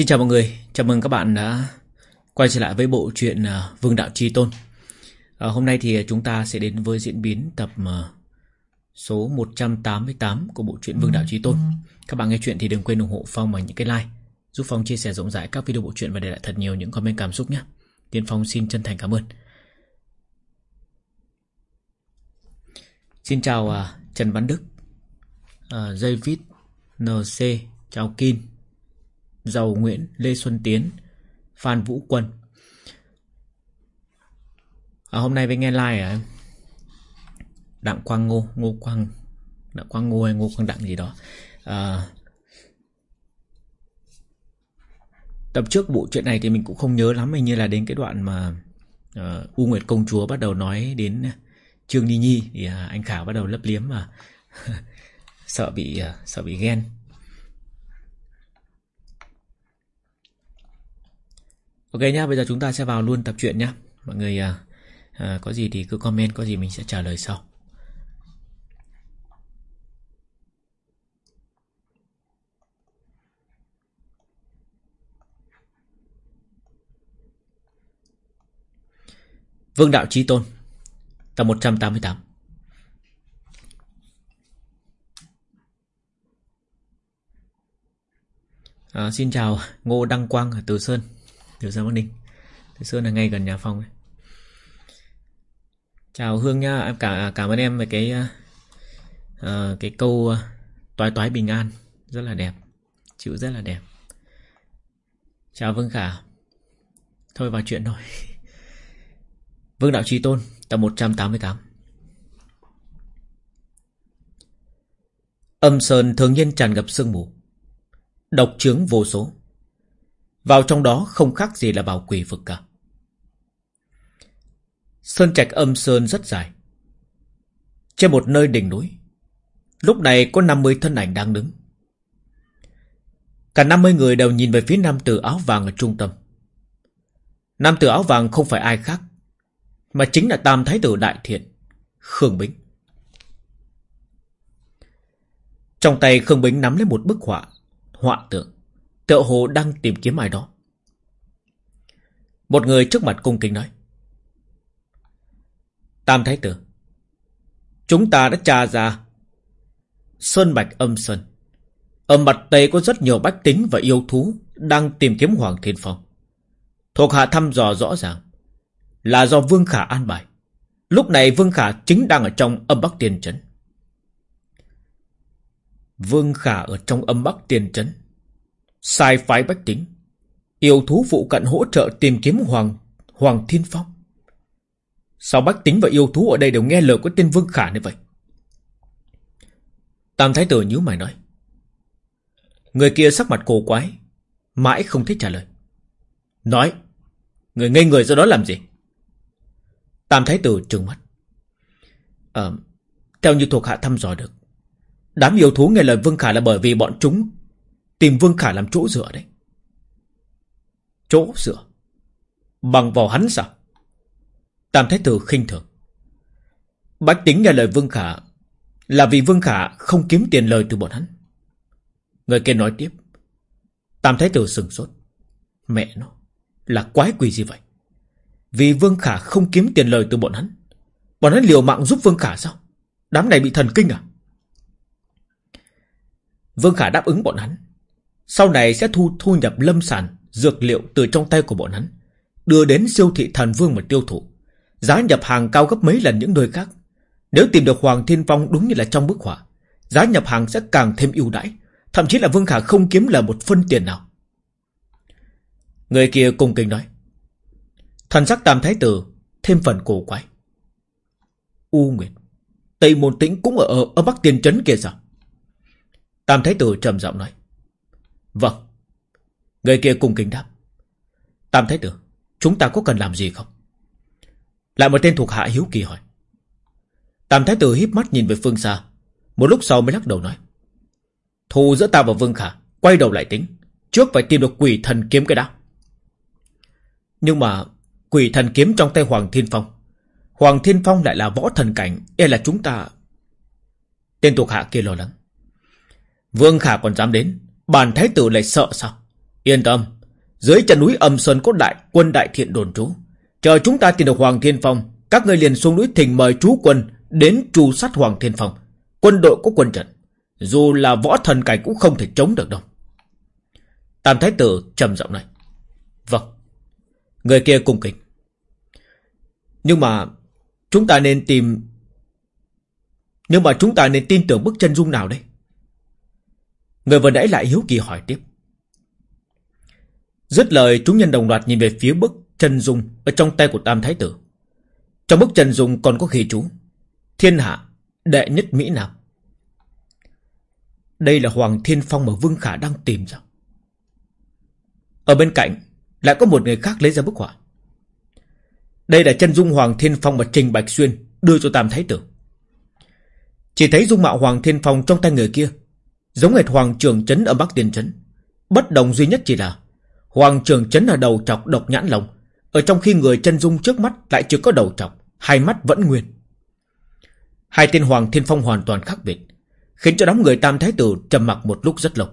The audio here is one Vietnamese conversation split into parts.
Xin chào mọi người, chào mừng các bạn đã quay trở lại với bộ truyện à, Vương Đạo Chi Tôn. À, hôm nay thì chúng ta sẽ đến với diễn biến tập à, số 188 của bộ truyện Vương Đạo Chi Tôn. Các bạn nghe chuyện thì đừng quên ủng hộ Phong bằng những cái like, giúp Phong chia sẻ rộng rãi các video bộ truyện và để lại thật nhiều những comment cảm xúc nhé. Tiên Phong xin chân thành cảm ơn. Xin chào à, Trần Văn Đức, David, NC, chào Kim, Giàu Nguyễn, Lê Xuân Tiến, Phan Vũ Quân. À, hôm nay với nghe like à Đặng Quang Ngô, Ngô Quang, Đặng Quang Ngô hay Ngô Quang Đặng gì đó. À, tập trước bộ chuyện này thì mình cũng không nhớ lắm, hình như là đến cái đoạn mà uh, U Nguyệt Công Chúa bắt đầu nói đến Trương Ni Nhi thì uh, anh Khảo bắt đầu lấp liếm mà sợ bị uh, sợ bị ghen. Ok nhá, bây giờ chúng ta sẽ vào luôn tập truyện nhá. Mọi người à, à, có gì thì cứ comment, có gì mình sẽ trả lời sau. Vương Đạo Chí Tôn Tập 188 à, Xin chào Ngô Đăng Quang ở Từ Sơn tiểu gia Bắc Ninh. Từ xưa là ngay gần nhà Phong ấy. Chào Hương nha, Em cả, à, cảm ơn em về cái uh, Cái câu uh, Toái toái bình an. Rất là đẹp. Chữ rất là đẹp. Chào Vương Khả. Thôi vào chuyện thôi. Vương Đạo Trí Tôn Tập 188 Âm sơn thường nhiên tràn ngập sương mù. Độc trướng vô số. Vào trong đó không khác gì là vào quỷ vực cả. Sơn trạch âm sơn rất dài. Trên một nơi đỉnh núi, Lúc này có 50 thân ảnh đang đứng. Cả 50 người đều nhìn về phía nam tử áo vàng ở trung tâm. Nam tử áo vàng không phải ai khác, Mà chính là Tam Thái tử Đại Thiện, Khương Bính. Trong tay Khương Bính nắm lấy một bức họa Họa tượng. Tựa hồ đang tìm kiếm ai đó. Một người trước mặt cung kính nói, Tam Thái Tử, Chúng ta đã tra ra Sơn Bạch âm Sơn. Ở mặt Tây có rất nhiều bách tính và yêu thú Đang tìm kiếm Hoàng Thiên Phong. Thuộc hạ thăm dò rõ ràng Là do Vương Khả an bài. Lúc này Vương Khả chính đang ở trong âm Bắc Tiên Trấn. Vương Khả ở trong âm Bắc Tiên Trấn. Sai phái bách tính. Yêu thú phụ cận hỗ trợ tìm kiếm Hoàng Hoàng Thiên Phong. Sao bách tính và yêu thú ở đây đều nghe lời của tên Vương Khả như vậy? Tam Thái Tử nhíu mày nói. Người kia sắc mặt cổ quái, Mãi không thích trả lời. Nói, Người ngây người ra đó làm gì? Tam Thái Tử trừng mắt. Ờ Theo như thuộc hạ thăm dò được, Đám yêu thú nghe lời Vương Khả là bởi vì bọn chúng Tìm Vương Khả làm chỗ dựa đấy. Chỗ dựa? Bằng vào hắn sao? Tam Thái Tử khinh thường. Bách tính nghe lời Vương Khả, Là vì Vương Khả không kiếm tiền lời từ bọn hắn. Người kia nói tiếp. Tam Thái Tử sừng sốt. Mẹ nó, Là quái quỷ gì vậy? Vì Vương Khả không kiếm tiền lời từ bọn hắn Bọn hắn liều mạng giúp Vương Khả sao? Đám này bị thần kinh à? Vương Khả đáp ứng bọn hắn. Sau này sẽ thu thu nhập lâm sản Dược liệu từ trong tay của bọn hắn Đưa đến siêu thị thần vương mà tiêu thụ. Giá nhập hàng cao gấp mấy lần những nơi khác. Nếu tìm được Hoàng Thiên Phong đúng như là trong bức họa Giá nhập hàng sẽ càng thêm ưu đãi Thậm chí là Vương Khả không kiếm là một phân tiền nào. Người kia cùng kinh nói Thần sắc tam thái tử Thêm phần cổ quái. U Nguyệt Tây Môn Tĩnh cũng ở, ở Bắc Tiên Trấn kia sao? Tam thái tử trầm giọng nói Vâng Người kia cùng kính đáp Tam thái tử, Chúng ta có cần làm gì không lại một tên thuộc hạ hiếu kỳ hỏi. Tam thái tử híp mắt nhìn về phương xa. Một lúc sau mới lắc đầu nói. Thù giữa ta và Vương Khả. Quay đầu lại tính. Trước phải tìm được quỷ thần kiếm cái đã. Nhưng mà, quỷ thần kiếm trong tay Hoàng Thiên Phong. Hoàng Thiên Phong lại là võ thần cảnh. E là chúng ta... Tên thuộc hạ kia lo lắng. Vương Khả còn dám đến bản thái tử lại sợ sao? Yên tâm, dưới chân núi âm sơn có đại quân đại thiện đồn trú. Chờ chúng ta tìm được Hoàng Thiên Phong, các người liền xuống núi thỉnh mời chú quân đến tru sát Hoàng Thiên Phong. Quân đội có quân trận, dù là võ thần cảnh cũng không thể chống được đâu. Tam Thái Tử trầm giọng này. Vâng. Người kia cung kính. Nhưng mà chúng ta nên tìm... Nhưng mà chúng ta nên tin tưởng bức chân dung nào đây? Người vừa nãy lại hiếu kỳ hỏi tiếp. Dứt lời chúng nhân đồng loạt nhìn về phía bức chân dung ở trong tay của Tam Thái Tử. Trong bức chân dung còn có ghi chú. Thiên hạ, đệ nhất Mỹ Nam. Đây là Hoàng Thiên Phong mà Vương Khả đang tìm ra. Ở bên cạnh lại có một người khác lấy ra bức họa. Đây là chân dung Hoàng Thiên Phong mà Trình Bạch Xuyên đưa cho Tam Thái Tử. Chỉ thấy dung mạo Hoàng Thiên Phong trong tay người kia giống hệt Hoàng Trường Trấn ở Bắc Tiên Trấn. Bất đồng duy nhất chỉ là Hoàng Trường Trấn là đầu chọc độc nhãn lồng, ở trong khi người chân dung trước mắt lại chưa có đầu chọc hai mắt vẫn nguyên. Hai tên Hoàng Thiên Phong hoàn toàn khác biệt, khiến cho đám người Tam Thái Tử trầm mặc một lúc rất lâu.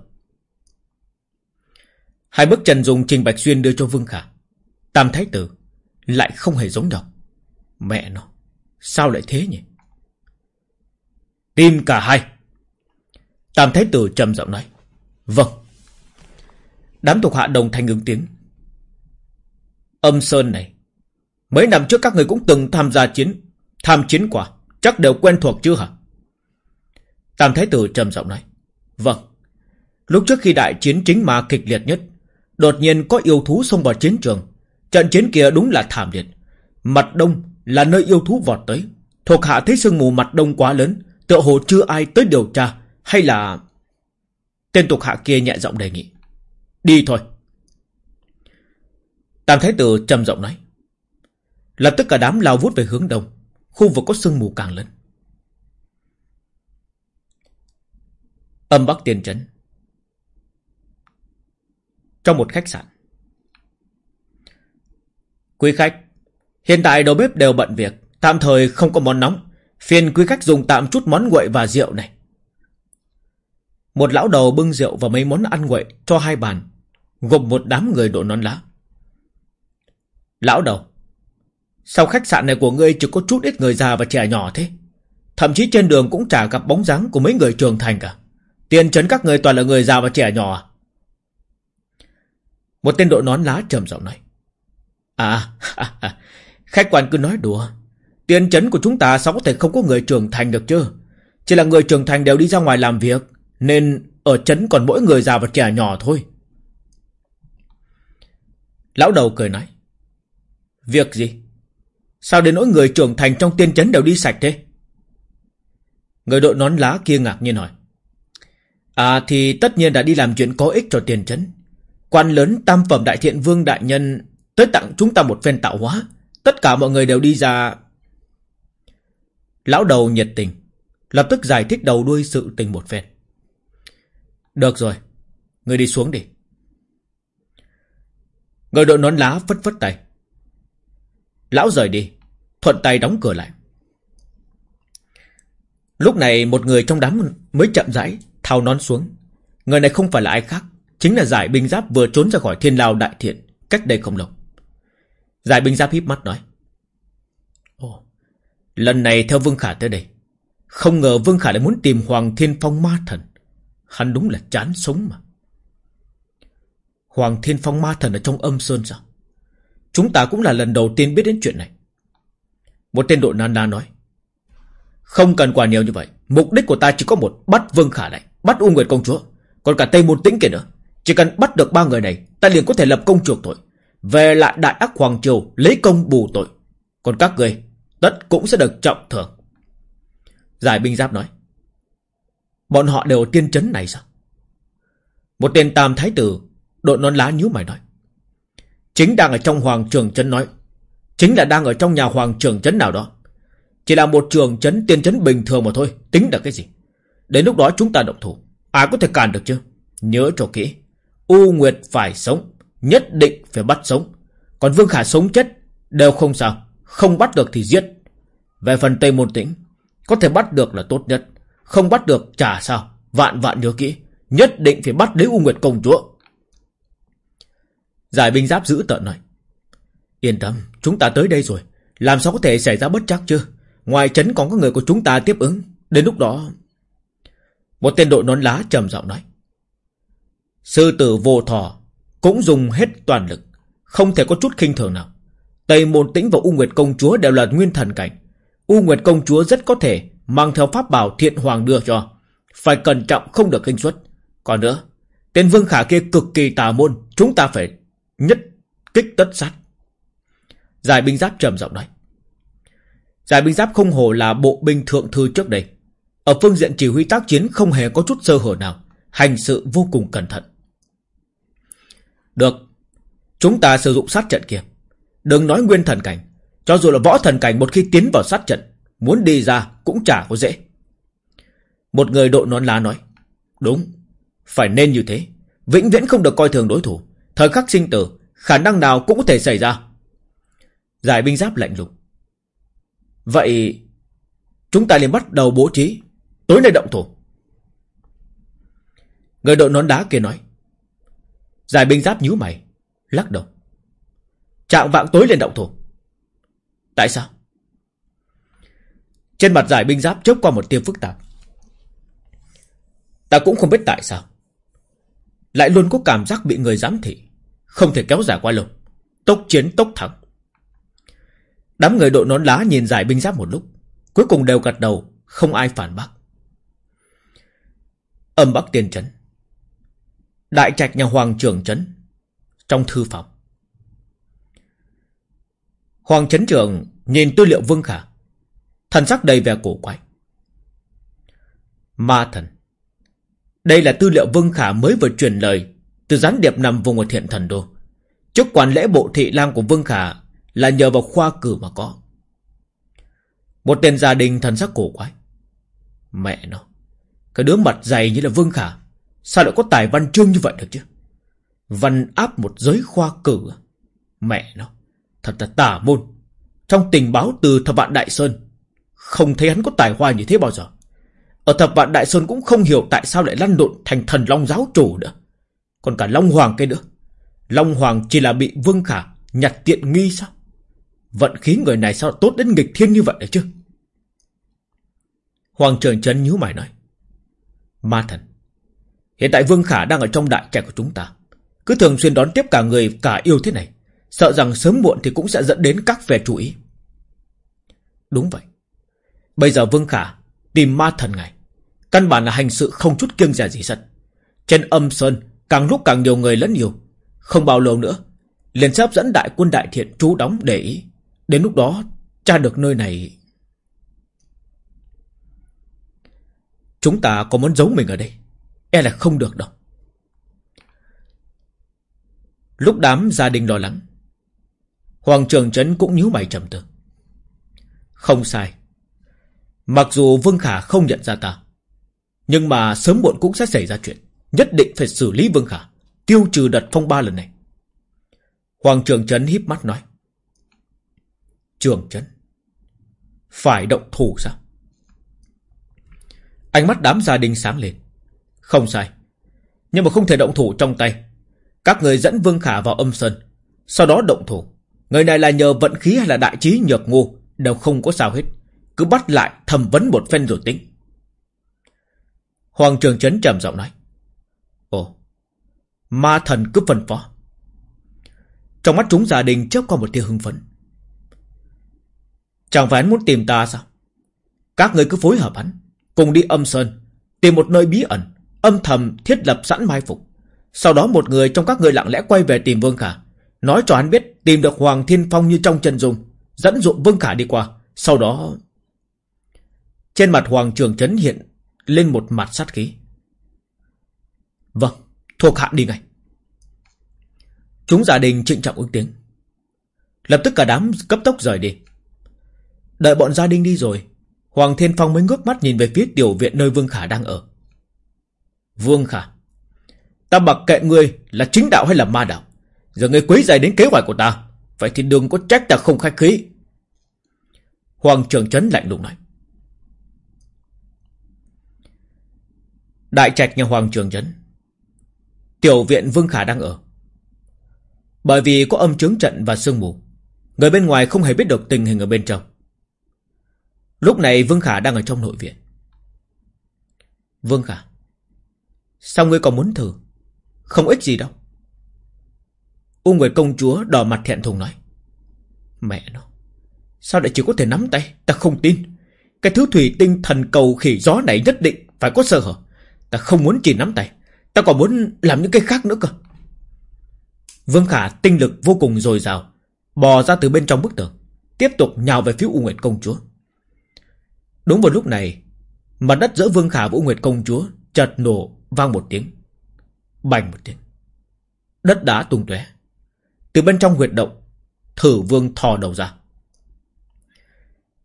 Hai bức chân dung Trình Bạch Xuyên đưa cho Vương Khả. Tam Thái Tử lại không hề giống nhau. Mẹ nó, sao lại thế nhỉ? Tìm cả hai. Tam Thái Tử trầm giọng nói. Vâng. Đám thuộc hạ đồng thanh ứng tiếng. Âm Sơn này, mấy năm trước các người cũng từng tham gia chiến, tham chiến quả, chắc đều quen thuộc chưa hả? Tam Thái Tử trầm giọng nói. Vâng. Lúc trước khi đại chiến chính mà kịch liệt nhất, đột nhiên có yêu thú xông vào chiến trường. Trận chiến kia đúng là thảm liệt. Mặt đông là nơi yêu thú vọt tới. Thuộc hạ thấy sương mù mặt đông quá lớn, tựa hồ chưa ai tới điều tra, hay là... Tên tục hạ kia nhẹ giọng đề nghị. Đi thôi. Tam Thái Tử trầm giọng nói. Lập tức cả đám lao vút về hướng đông. Khu vực có sương mù càng lớn. Âm Bắc Tiên Trấn Trong một khách sạn Quý khách, Hiện tại đầu bếp đều bận việc Tạm thời không có món nóng Phiền quý khách dùng tạm chút món nguội và rượu này một lão đầu bưng rượu và mấy món ăn nguội Cho hai bàn Gồm một đám người đội nón lá. Lão đầu, Sao khách sạn này của ngươi chỉ có chút ít người già và trẻ nhỏ thế? Thậm chí trên đường cũng chả gặp bóng dáng của mấy người trưởng thành cả. Tiền trấn các người toàn là người già và trẻ nhỏ à? Một tên đội nón lá trầm giọng nói. À Khách quan cứ nói đùa. Tiền trấn của chúng ta sao có thể không có người trưởng thành được chứ? Chỉ là người trưởng thành đều đi ra ngoài làm việc. Nên ở chấn còn mỗi người già và trẻ nhỏ thôi Lão đầu cười nói. Việc gì? Sao đến nỗi người trưởng thành trong tiên chấn đều đi sạch thế? Người đội nón lá kia ngạc nhiên hỏi. À thì tất nhiên đã đi làm chuyện có ích cho tiền chấn. Quan lớn tam phẩm đại thiện vương đại nhân tới tặng chúng ta một phen tạo hóa. Tất cả mọi người đều đi ra... Lão đầu nhiệt tình. Lập tức giải thích đầu đuôi sự tình một phen. Được rồi. Người đi xuống đi. Người đội nón lá phất phất tay. Lão rời đi, thuận tay đóng cửa lại. Lúc này một người trong đám mới chậm rãi thao nón xuống. Người này không phải là ai khác, chính là giải binh giáp vừa trốn ra khỏi thiên lao đại thiện cách đây không lâu. Giải binh giáp híp mắt nói. Ồ, lần này theo Vương Khả tới đây. Không ngờ Vương Khả lại muốn tìm Hoàng Thiên Phong ma thần. Hắn đúng là chán sống mà. Hoàng Thiên Phong ma thần ở trong âm sơn sao? Chúng ta cũng là lần đầu tiên biết đến chuyện này. Một tên đội nanda nói. Không cần quà nhiều như vậy. Mục đích của ta chỉ có một, bắt Vương Khả này, Bắt U Nguyệt Công Chúa. Còn cả Tây Môn Tĩnh kia nữa. Chỉ cần bắt được ba người này. Ta liền có thể lập công chuộc tội. Về lại Đại Ác Hoàng Triều, lấy công bù tội. Còn các người, tất cũng sẽ được trọng thưởng. Giải binh giáp nói. Bọn họ đều tiên chấn này sao? Một tên tam thái tử Đội nón lá nhíu mày nói. Chính đang ở trong hoàng trường trấn nói. Chính là đang ở trong nhà hoàng trường trấn nào đó. Chỉ là một trường trấn, tiên trấn bình thường mà thôi. Tính là cái gì? Đến lúc đó chúng ta động thủ. Ai có thể cản được chứ? Nhớ cho kỹ. U Nguyệt phải sống. Nhất định phải bắt sống. Còn Vương Khả sống chết. Đều không sao. Không bắt được thì giết. Về phần Tây Môn Tĩnh. Có thể bắt được là tốt nhất. Không bắt được chả sao. Vạn vạn nhớ kỹ. Nhất định phải bắt lấy U Nguyệt công chúa. Giải binh giáp giữ tợn nói. Yên tâm, chúng ta tới đây rồi. Làm sao có thể xảy ra bất chắc chứ? Ngoài trấn còn có người của chúng ta tiếp ứng. Đến lúc đó... Một tên đội nón lá trầm giọng nói. Sư tử vô thò cũng dùng hết toàn lực. Không thể có chút khinh thường nào. Tây Môn Tĩnh và U Nguyệt Công Chúa đều là nguyên thần cảnh. U Nguyệt Công Chúa rất có thể mang theo pháp bảo thiện hoàng đưa cho. Phải cẩn trọng không được kinh suất. Còn nữa, tên Vương Khả kia cực kỳ tà môn. Chúng ta phải nhất kích tất sát. Giải binh giáp trầm giọng nói. Giải binh giáp không hồ là bộ binh thượng thư trước đây. Ở phương diện chỉ huy tác chiến không hề có chút sơ hở nào. Hành sự vô cùng cẩn thận. Được. Chúng ta sử dụng sát trận kia. Đừng nói nguyên thần cảnh. Cho dù là võ thần cảnh một khi tiến vào sát trận. Muốn đi ra cũng chả có dễ. Một người đội nón lá nói. Đúng. Phải nên như thế. Vĩnh viễn không được coi thường đối thủ. Thời khắc sinh tử. Khả năng nào cũng có thể xảy ra. Giải binh giáp lạnh lùng. Vậy chúng ta liền bắt đầu bố trí. Tối nay động thủ. Người đội nón đá kia nói. Giải binh giáp nhíu mày. Lắc đầu. Trạng vạng tối lên động thủ. Tại sao? Trên mặt giải binh giáp chớp qua một tia phức tạp. Ta cũng không biết tại sao. Lại luôn có cảm giác bị người giám thị. Không thể kéo dài quá lâu. Tốc chiến tốc thắng. Đám người đội nón lá nhìn giải binh giáp một lúc. Cuối cùng đều gật đầu. Không ai phản bác. Âm Bắc Tiên Trấn Đại trạch nhà Hoàng trưởng Trấn Trong thư phòng Hoàng Trấn Trưởng nhìn tư liệu Vương Khả Thần sắc đầy vẻ cổ quái. Ma thần. Đây là tư liệu Vương Khả mới vừa truyền lời Từ gián điệp nằm vùng ở thiện thần đô. Chức quản lễ bộ thị lang của Vương Khả Là nhờ vào khoa cử mà có. Một tên gia đình thần sắc cổ quái. Mẹ nó, Cái đứa mặt dày như là Vương Khả, Sao lại có tài văn chương như vậy được chứ? Văn áp một giới khoa cử? À? Mẹ nó, Thật là tà môn. Trong tình báo từ thập vạn Đại Sơn không thấy hắn có tài hoa như thế bao giờ. Ở thập vạn Đại Sơn cũng không hiểu Tại sao lại lăn lộn thành thần Long giáo chủ nữa. Còn cả Long Hoàng cái nữa. Long Hoàng chỉ là bị Vương Khả Nhặt tiện nghi sao? Vận khí người này sao tốt đến nghịch thiên như vậy đấy chứ? Hoàng Trường Trấn nhíu mày nói, Ma thần, Hiện tại Vương Khả đang ở trong đại trại của chúng ta. Cứ thường xuyên đón tiếp cả người, cả yêu thế này, Sợ rằng sớm muộn thì cũng sẽ dẫn đến các về chú ý. Đúng vậy. Bây giờ Vương Khả tìm ma thần ngài Căn bản là hành sự không chút kiêng dè gì sật Trên âm sơn, Càng lúc càng nhiều người lẫn nhiều. Không bao lâu nữa, liền sẽ hấp dẫn đại quân đại thiện trú đóng để ý. Đến lúc đó, tra được nơi này. Chúng ta có muốn giấu mình ở đây? E là không được đâu. Lúc đám gia đình lo lắng, Hoàng trường trấn cũng nhíu mày trầm tư. Không sai. Mặc dù Vương Khả không nhận ra ta, Nhưng mà sớm muộn cũng sẽ xảy ra chuyện. Nhất định phải xử lý Vương Khả, Tiêu trừ đợt phong ba lần này. Hoàng trường trấn híp mắt nói, Trường trấn Phải động thủ sao? Ánh mắt đám gia đình sáng lên, Không sai, Nhưng mà không thể động thủ trong tay. Các người dẫn Vương Khả vào âm sơn, Sau đó động thủ. Người này là nhờ vận khí hay là đại trí nhược ngu, Đều không có sao hết. Cứ bắt lại thẩm vấn một phen rồi tính. Hoàng Trường Trấn trầm giọng nói, Ồ, Ma thần cứ phân phó. Trong mắt chúng gia đình chớp qua một tia hưng phấn. Chẳng phải hắn muốn tìm ta sao? Các người cứ phối hợp hắn, Cùng đi âm sơn, Tìm một nơi bí ẩn, Âm thầm thiết lập sẵn mai phục. Sau đó một người trong các người lặng lẽ quay về tìm Vương Khả, Nói cho hắn biết tìm được Hoàng Thiên Phong như trong chân dung, Dẫn dụ Vương Khả đi qua, Sau đó trên mặt Hoàng Trường Trấn hiện Lên một mặt sát khí Vâng Thuộc hạ đi ngay Chúng gia đình trịnh trọng ứng tiếng Lập tức cả đám cấp tốc rời đi Đợi bọn gia đình đi rồi Hoàng Thiên Phong mới ngước mắt nhìn về phía tiểu viện nơi Vương Khả đang ở. Vương Khả, ta mặc kệ ngươi là chính đạo hay là ma đạo. Giờ ngươi quấy rầy đến kế hoạch của ta. Vậy thì đừng có trách ta không khách khí. Hoàng Trường Trấn lạnh lùng nói. Đại trạch nhà Hoàng Trường Trấn. Tiểu viện Vương Khả đang ở. Bởi vì có âm chướng trận và sương mù, Người bên ngoài không hề biết được tình hình ở bên trong. Lúc này Vương Khả đang ở trong nội viện. Vương Khả, Sao ngươi còn muốn thử? Không ích gì đâu. U Nguyệt công chúa đỏ mặt thẹn thùng nói. Mẹ nó, Sao lại chỉ có thể nắm tay? Ta không tin. Cái thứ thủy tinh thần cầu khỉ gió này nhất định Phải có sơ hở. Ta không muốn chỉ nắm tay. Ta còn muốn làm những cái khác nữa cơ. Vương Khả tinh lực vô cùng dồi dào, Bò ra từ bên trong bức tường, Tiếp tục nhào về phía U Nguyệt công chúa. Đúng vào lúc này, Mặt đất giữa Vương Khả và U Nguyệt công chúa chợt nổ vang một tiếng, Bành một tiếng. Đất đá tung tóe. Từ bên trong huyệt động, Thử Vương thò đầu ra.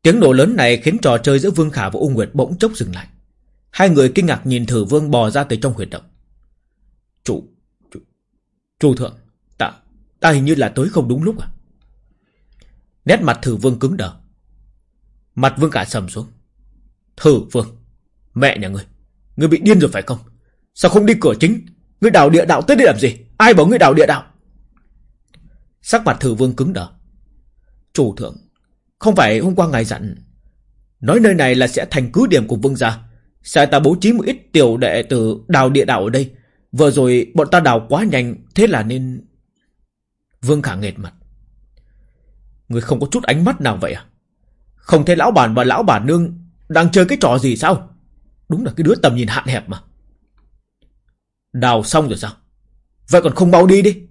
Tiếng nổ lớn này khiến trò chơi giữa Vương Khả và U Nguyệt bỗng chốc dừng lại. Hai người kinh ngạc nhìn thử Vương bò ra từ trong huyệt động. Chủ Chủ, chủ thượng Ta Ta hình như là tới không đúng lúc à? Nét mặt thử Vương cứng đờ. Mặt Vương cả sầm xuống. Thử Vương Mẹ nhà ngươi Ngươi bị điên rồi phải không? Sao không đi cửa chính? Ngươi đào địa đạo tới đây làm gì? Ai bảo ngươi đào địa đạo? Sắc mặt thử vương cứng đờ. Chủ thượng Không phải hôm qua ngài dặn Nói nơi này là sẽ thành cứ điểm của vương gia sai ta bố trí một ít tiểu đệ từ đào địa đạo ở đây. Vừa rồi bọn ta đào quá nhanh, Thế là nên Vương khả nghệt mặt. Người không có chút ánh mắt nào vậy à? Không thấy lão bản và lão bản nương Đang chơi cái trò gì sao? Đúng là cái đứa tầm nhìn hạn hẹp mà. Đào xong rồi sao? Vậy còn không mau đi đi.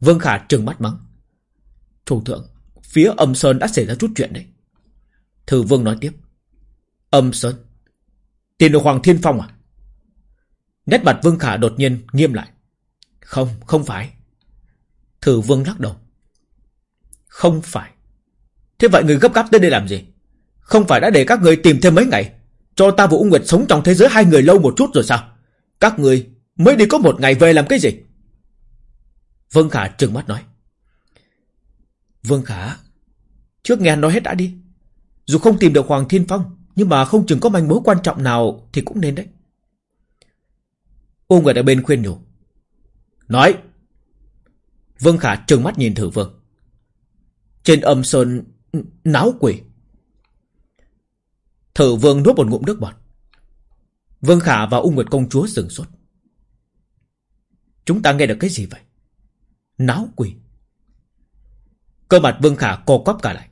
Vương Khả trừng mắt mắng. Chủ thượng, Phía âm Sơn đã xảy ra chút chuyện đấy Thư Vương nói tiếp. Âm Sơn? Tìm được Hoàng Thiên Phong à? Nét mặt Vương Khả đột nhiên nghiêm lại. Không, không phải. Thử Vương lắc đầu. Không phải. Thế vậy người gấp gáp tới đây làm gì? Không phải đã để các người tìm thêm mấy ngày Cho ta và Ung Nguyệt sống trong thế giới hai người lâu một chút rồi sao? Các người mới đi có một ngày về làm cái gì? Vương Khả trừng mắt nói. Vương Khả, trước nghe nói hết đã đi. Dù không tìm được Hoàng Thiên Phong, nhưng mà không chừng có manh mối quan trọng nào thì cũng nên đấy. Ô người ở bên khuyên nhủ. Nói. Vương Khả trừng mắt nhìn thử Vương. Trên âm sơn náo quỷ. Thử Vương nuốt một ngụm nước bọt. Vương Khả và Ung Nguyệt công chúa sừng sốt. Chúng ta nghe được cái gì vậy? Náo quỷ. Cơ mặt Vương Khả co quắp cả lại.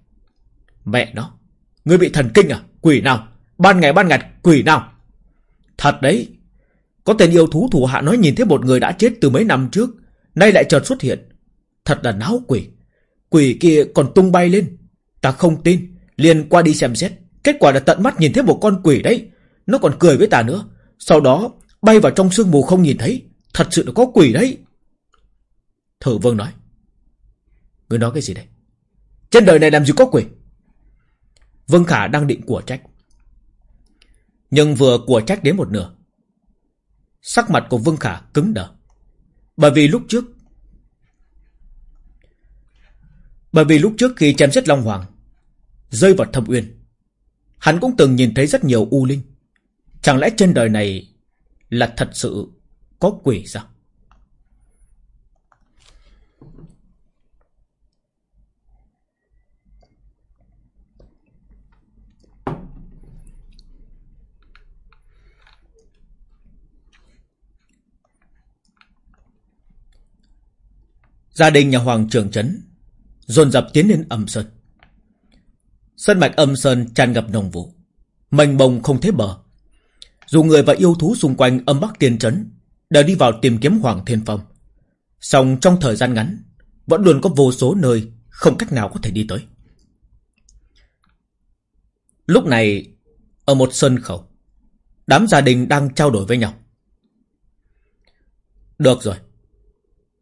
Mẹ nó. Ngươi bị thần kinh à? Quỷ nào? Ban ngày ban ngặt quỷ nào? Thật đấy. Có tên yêu thú thủ hạ nói nhìn thấy một người đã chết từ mấy năm trước. Nay lại chợt xuất hiện. Thật là náo quỷ. Quỷ kia còn tung bay lên. Ta không tin. Liền qua đi xem xét. Kết quả là tận mắt nhìn thấy một con quỷ đấy. Nó còn cười với ta nữa. Sau đó, bay vào trong sương mù không nhìn thấy. Thật sự là có quỷ đấy. Thử vương nói. Người nói cái gì đây? Trên đời này làm gì có quỷ? Vương Khả đang định của trách. Nhưng vừa của trách đến một nửa. Sắc mặt của Vương Khả cứng đờ. Bởi vì lúc trước... Bởi vì lúc trước khi chém giết Long Hoàng, rơi vào thâm uyên, hắn cũng từng nhìn thấy rất nhiều u linh. Chẳng lẽ trên đời này là thật sự có quỷ sao? Gia đình nhà Hoàng Trường Trấn dồn dập tiến lên âm sơn. sân mạch âm sơn tràn ngập nồng vụ, mênh bồng không thấy bờ. Dù người và yêu thú xung quanh âm bắc tiên trấn đều đi vào tìm kiếm Hoàng Thiên Phong, song trong thời gian ngắn vẫn luôn có vô số nơi không cách nào có thể đi tới. Lúc này ở một sân khẩu, đám gia đình đang trao đổi với nhau. Được rồi,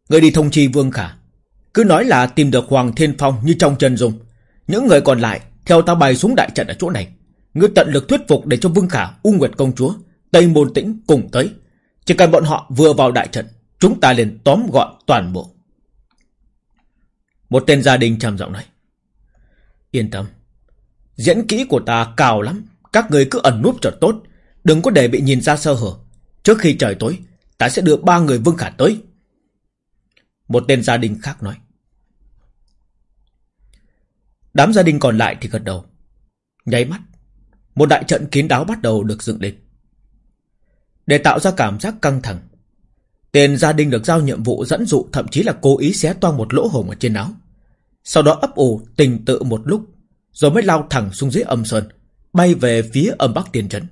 Người đi thông chi Vương Khả. Cứ nói là tìm được Hoàng Thiên Phong như trong chân dung. Những người còn lại, Theo ta bày xuống đại trận ở chỗ này. Ngươi tận lực thuyết phục để cho Vương Khả U Nguyệt Công Chúa, Tây Môn Tĩnh cùng tới. Chỉ cần bọn họ vừa vào đại trận, Chúng ta liền tóm gọn toàn bộ. Một tên gia đình trầm giọng nói. Yên tâm. Diễn kỹ của ta cao lắm. Các người cứ ẩn núp cho tốt. Đừng có để bị nhìn ra sơ hở. Trước khi trời tối, Ta sẽ đưa ba người Vương Khả tới. Một tên gia đình khác nói. Đám gia đình còn lại thì gật đầu. Nháy mắt. Một đại trận kín đáo bắt đầu được dựng lên. Để tạo ra cảm giác căng thẳng. Tên gia đình được giao nhiệm vụ dẫn dụ thậm chí là cố ý xé toang một lỗ hổng ở trên áo. Sau đó ấp ủ, tình tự một lúc. Rồi mới lao thẳng xuống dưới âm sơn. Bay về phía âm bắc tiền trấn.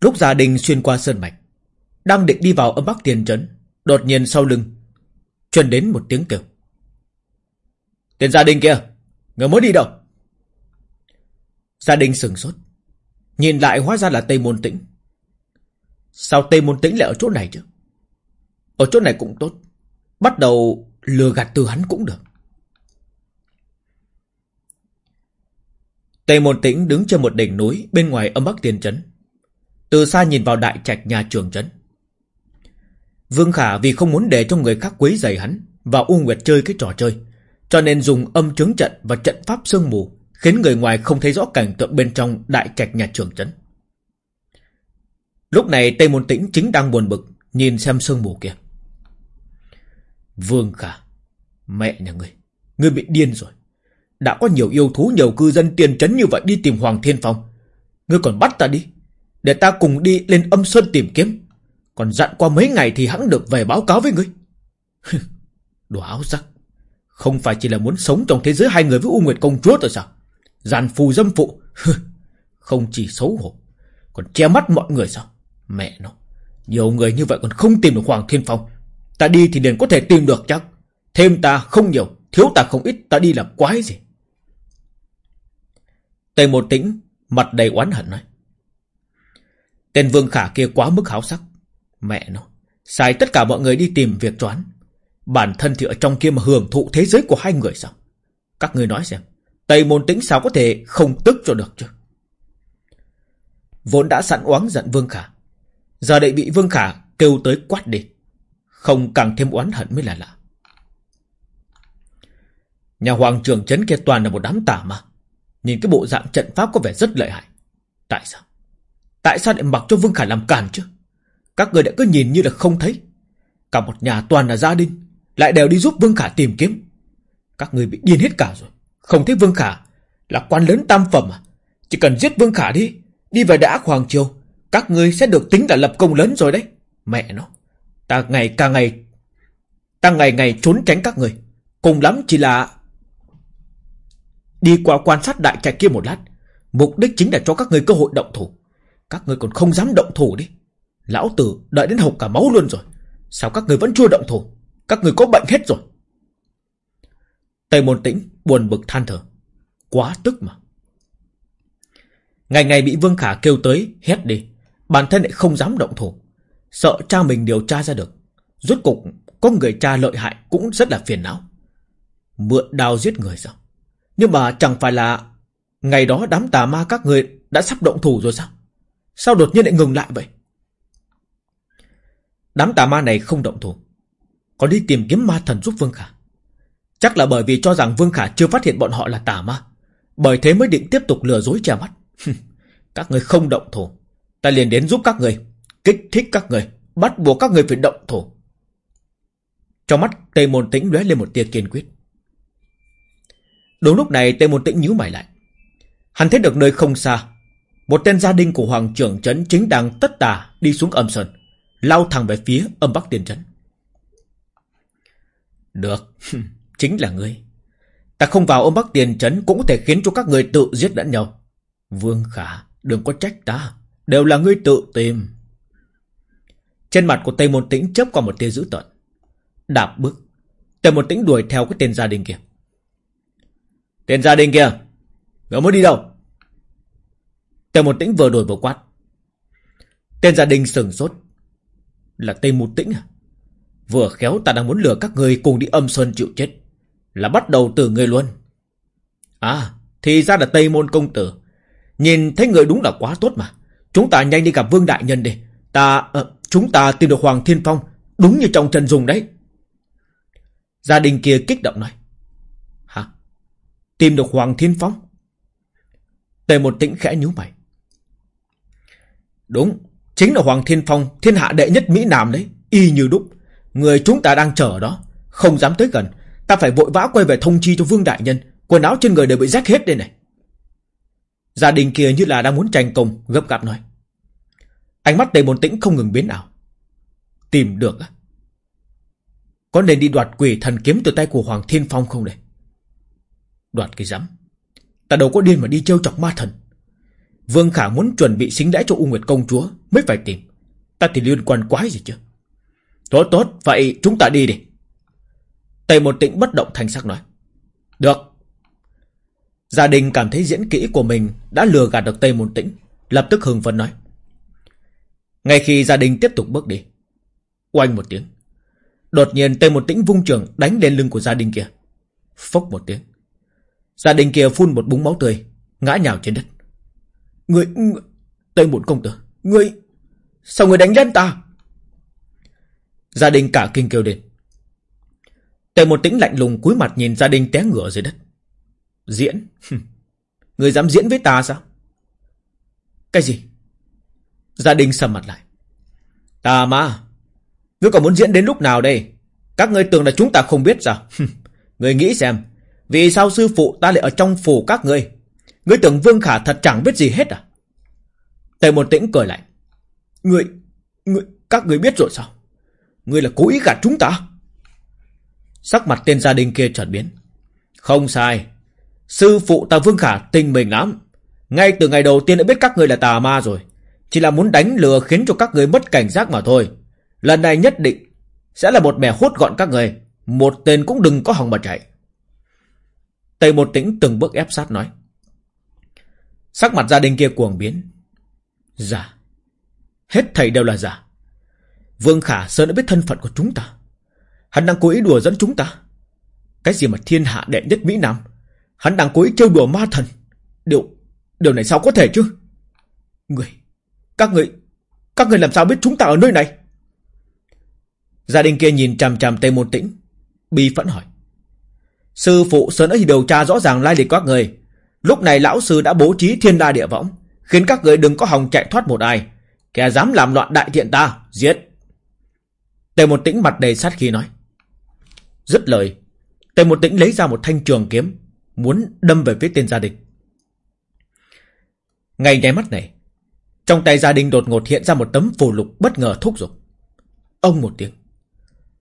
Lúc gia đình xuyên qua sơn mạch. Đang định đi vào âm bắc tiền trấn. Đột nhiên sau lưng. Truyền đến một tiếng kêu. Tên gia đình kia. Người mới đi đâu? Gia đình sừng sốt. Nhìn lại hóa ra là Tây Môn Tĩnh. Sao Tây Môn Tĩnh lại ở chỗ này chứ? Ở chỗ này cũng tốt. Bắt đầu lừa gạt từ hắn cũng được. Tây Môn Tĩnh đứng trên một đỉnh núi bên ngoài âm bắc tiền trấn. Từ xa nhìn vào đại trạch nhà trường trấn. Vương Khả vì không muốn để cho người khác quấy rầy hắn và U Nguyệt chơi cái trò chơi, cho nên dùng âm chứng trận và trận pháp sương mù khiến người ngoài không thấy rõ cảnh tượng bên trong đại trạch nhà trường trấn. Lúc này Tây Môn Tĩnh chính đang buồn bực nhìn xem sương mù kia. Vương Khả, mẹ nhà ngươi, ngươi bị điên rồi. Đã có nhiều yêu thú nhiều cư dân tiền trấn như vậy đi tìm Hoàng Thiên Phong. Ngươi còn bắt ta đi, để ta cùng đi lên âm sơn tìm kiếm. Còn dặn qua mấy ngày thì hắn được về báo cáo với ngươi. Đồ áo sắc. Không phải chỉ là muốn sống trong thế giới hai người với U Nguyệt Công Chúa rồi sao? Giàn phù dâm phụ. không chỉ xấu hổ. Còn che mắt mọi người sao? Mẹ nó. Nhiều người như vậy còn không tìm được Hoàng Thiên Phong. Ta đi thì liền có thể tìm được chắc. Thêm ta không nhiều. Thiếu ta không ít. Ta đi làm quái gì. Tề một tĩnh. Mặt đầy oán hận nói. Tên vương khả kia quá mức háo sắc. Mẹ nó. Xài tất cả mọi người đi tìm việc choán. Bản thân thì ở trong kia mà hưởng thụ thế giới của hai người sao? Các người nói xem. Tây môn tĩnh sao có thể không tức cho được chứ? Vốn đã sẵn oán giận Vương Khả. Giờ đây bị Vương Khả kêu tới quát đi. Không càng thêm oán hận mới là lạ. Nhà hoàng trưởng trấn kia toàn là một đám tà mà. Nhìn cái bộ dạng trận pháp có vẻ rất lợi hại. Tại sao? Tại sao lại mặc cho Vương Khả làm càn chứ? Các người đã cứ nhìn như là không thấy. Cả một nhà toàn là gia đình. Lại đều đi giúp Vương Khả tìm kiếm. Các người bị điên hết cả rồi. Không thấy Vương Khả là quan lớn tam phẩm à? Chỉ cần giết Vương Khả đi. Đi về đã Hoàng Triều. Các người sẽ được tính là lập công lớn rồi đấy. Mẹ nó. Ta ngày càng ngày. Ta ngày ngày trốn tránh các người. Cùng lắm chỉ là. Đi qua quan sát đại trại kia một lát. Mục đích chính là cho các người cơ hội động thủ. Các người còn không dám động thủ đi. Lão tử đợi đến hộc cả máu luôn rồi. Sao các người vẫn chưa động thủ? Các người có bệnh hết rồi. Tây Môn Tĩnh buồn bực than thở. Quá tức mà. Ngày ngày bị Vương Khả kêu tới, hét đi. Bản thân lại không dám động thủ. Sợ cha mình điều tra ra được. Rốt cục, có người cha lợi hại cũng rất là phiền não. Mượn đao giết người sao? Nhưng mà chẳng phải là ngày đó đám tà ma các người đã sắp động thủ rồi sao? Sao đột nhiên lại ngừng lại vậy? Đám tà ma này không động thủ. Còn đi tìm kiếm ma thần giúp Vương Khả. Chắc là bởi vì cho rằng Vương Khả chưa phát hiện bọn họ là tà ma. Bởi thế mới định tiếp tục lừa dối che mắt. các người không động thủ. Ta liền đến giúp các người. Kích thích các người. Bắt buộc các người phải động thủ. Trong mắt Tây Môn Tĩnh lóe lên một tia kiên quyết. Đúng lúc này Tây Môn Tĩnh nhíu mày lại. Hắn thấy được nơi không xa. Một tên gia đình của Hoàng trưởng Trấn chính đang tất tà đi xuống âm sơn. Lao thẳng về phía âm bắc tiền trấn. Được, chính là ngươi. Ta không vào âm bắc tiền trấn cũng có thể khiến cho các người tự giết lẫn nhau. Vương Khả, đừng có trách ta. Đều là ngươi tự tìm. Trên mặt của Tây Môn Tĩnh chớp qua một tia dữ tợn. Đạp bước. Tây Môn Tĩnh đuổi theo cái tên gia đình kia. Tên gia đình kia, ngươi muốn đi đâu? Tây Môn Tĩnh vừa đuổi vừa quát. Tên gia đình sừng sốt. Là Tây Môn Tĩnh à? Vừa khéo ta đang muốn lừa các người cùng đi âm sơn chịu chết. Là bắt đầu từ người luôn. À, thì ra là Tây Môn Công Tử. Nhìn thấy người đúng là quá tốt mà. Chúng ta nhanh đi gặp Vương Đại Nhân đi. Ta, à, chúng ta tìm được Hoàng Thiên Phong. Đúng như trong Trần Dùng đấy. Gia đình kia kích động nói. Hả? Tìm được Hoàng Thiên Phong? Tề một tĩnh khẽ nhíu mày. Đúng, chính là Hoàng Thiên Phong, thiên hạ đệ nhất Mỹ Nam đấy, y như đúc. Người chúng ta đang chờ đó Không dám tới gần. Ta phải vội vã quay về thông chi cho Vương Đại Nhân. Quần áo trên người đều bị rách hết đây này. Gia đình kia như là đang muốn tranh công Gấp gáp nói. Ánh mắt đầy bồn tĩnh không ngừng biến ảo. Tìm được á. Có nên đi đoạt quỷ thần kiếm từ tay của Hoàng Thiên Phong không đây? Đoạt cái rắm Ta đâu có điên mà đi trêu chọc ma thần. Vương Khả muốn chuẩn bị xính lễ cho U Nguyệt Công Chúa Mới phải tìm. Ta thì liên quan quái gì chứ? Tốt tốt, Vậy chúng ta đi đi. Tây một tĩnh bất động thanh sắc nói. Được. Gia đình cảm thấy diễn kỹ của mình Đã lừa gạt được Tây Môn Tĩnh Lập tức hưng phấn nói. Ngay khi gia đình tiếp tục bước đi, Oanh một tiếng. Đột nhiên Tây Môn Tĩnh vung trường đánh lên lưng của gia đình kia. Phốc một tiếng. Gia đình kia phun một búng máu tươi, Ngã nhào trên đất. Người... Tây Môn Công Tử, Người... Sao người đánh lên ta Gia đình cả kinh kêu lên Tề một tĩnh lạnh lùng cúi mặt nhìn gia đình té ngửa dưới đất. Diễn? Người dám diễn với ta sao? Cái gì? Gia đình sầm mặt lại. Ta mà. Ngươi còn muốn diễn đến lúc nào đây? Các ngươi tưởng là chúng ta không biết sao? ngươi nghĩ xem. Vì sao sư phụ ta lại ở trong phủ các ngươi? Ngươi tưởng Vương Khả thật chẳng biết gì hết à? Tề một tĩnh cười lại. Ngươi, ngươi, các ngươi biết rồi sao? Ngươi là cố ý gạt chúng ta? Sắc mặt tên gia đình kia chợt biến. Không sai. Sư phụ ta Vương Khả tình mình lắm. Ngay từ ngày đầu tiên đã biết các người là tà ma rồi. Chỉ là muốn đánh lừa khiến cho các người mất cảnh giác mà thôi. Lần này nhất định sẽ là một mẻ hốt gọn các người. Một tên cũng đừng có hòng mà chạy. Tây một tĩnh từng bước ép sát nói. Sắc mặt gia đình kia cuồng biến. Giả. Hết thầy đều là giả. Vương Khả sơn đã biết thân phận của chúng ta. Hắn đang cố ý đùa dẫn chúng ta. Cái gì mà thiên hạ đệ nhất Mỹ Nam? Hắn đang cố ý trêu đùa ma thần. Điều, điều này sao có thể chứ? Người, các người, các người làm sao biết chúng ta ở nơi này? Gia đình kia nhìn chằm chằm Tây Môn Tĩnh, bi phẫn hỏi. Sư phụ Sơn đã điều tra rõ ràng lai lịch các người. Lúc này lão sư đã bố trí thiên đa địa võng, khiến các người đừng có hòng chạy thoát một ai. Kẻ dám làm loạn đại thiện ta, giết. Tề một tĩnh mặt đầy sát khí nói. Dứt lời, Tề một tĩnh lấy ra một thanh trường kiếm, muốn đâm về phía tên gia đình. Ngay nháy mắt này, trong tay gia đình đột ngột hiện ra một tấm phù lục bất ngờ thúc giục. Ông một tiếng.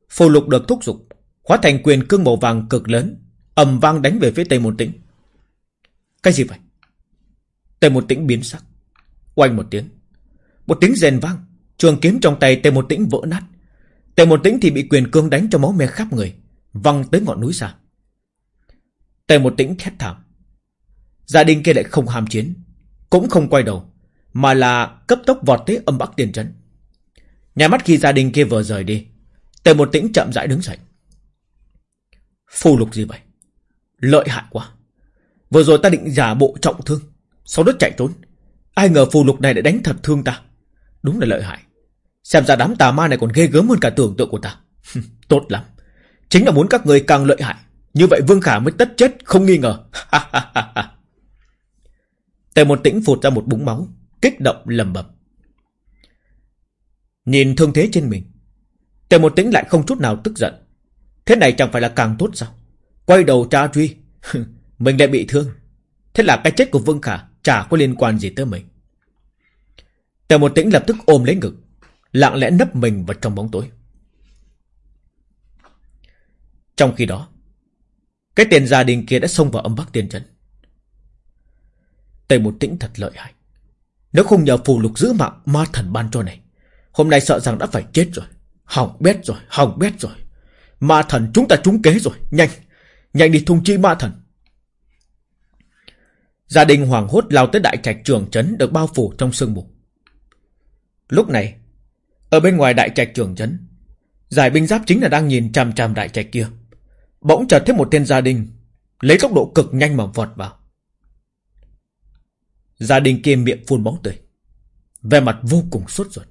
Phù lục được thúc giục, hóa thành quyền cương màu vàng cực lớn, ầm vang đánh về phía Tây Môn Tĩnh. Cái gì vậy? Tề một Tĩnh biến sắc. Oanh một tiếng. Một tiếng rèn vang, trường kiếm trong tay Tề một Tĩnh vỡ nát. Tề một tĩnh thì bị quyền cương đánh cho máu me khắp người, văng tới ngọn núi xa. Tề một tĩnh thét thảm. Gia đình kia lại không ham chiến, cũng không quay đầu, mà là cấp tốc vọt tới âm bắc tiền trấn. Nhà mắt khi gia đình kia vừa rời đi, Tề một tĩnh chậm rãi đứng dậy. Phù lục gì vậy? Lợi hại quá. Vừa rồi ta định giả bộ trọng thương, sau đó chạy trốn. Ai ngờ phù lục này lại đánh thật thương ta. Đúng là lợi hại. Xem ra đám tà ma này còn ghê gớm hơn cả tưởng tượng của ta. Tốt lắm. Chính là muốn các người càng lợi hại. Như vậy Vương Khả mới tất chết, không nghi ngờ. Tề một tĩnh phụt ra một búng máu, kích động lầm bầm. Nhìn thương thế trên mình, Tề một tĩnh lại không chút nào tức giận. Thế này chẳng phải là càng tốt sao? Quay đầu tra truy, mình lại bị thương. Thế là cái chết của Vương Khả chả có liên quan gì tới mình. Tề một tĩnh lập tức ôm lấy ngực, lặng lẽ nấp mình vào trong bóng tối. Trong khi đó, cái tiền gia đình kia đã xông vào âm bắc tiên trấn. Tề một tĩnh thật lợi hại. Nếu không nhờ phù lục giữ mạng ma thần ban cho này, hôm nay sợ rằng đã phải chết rồi. Hỏng bét rồi, hỏng bét rồi. Ma thần chúng ta trúng kế rồi, nhanh, nhanh đi thông chi ma thần. Gia đình hoàng hốt lao tới đại trạch trường trấn được bao phủ trong sương mù. Lúc này, ở bên ngoài đại trạch trường trấn Giải binh giáp chính là đang nhìn chằm chằm đại trạch kia. Bỗng chợt thấy một tên gia đình Lấy tốc độ cực nhanh mà vọt vào. Gia đình kia miệng phun máu tươi Về mặt vô cùng sốt ruột.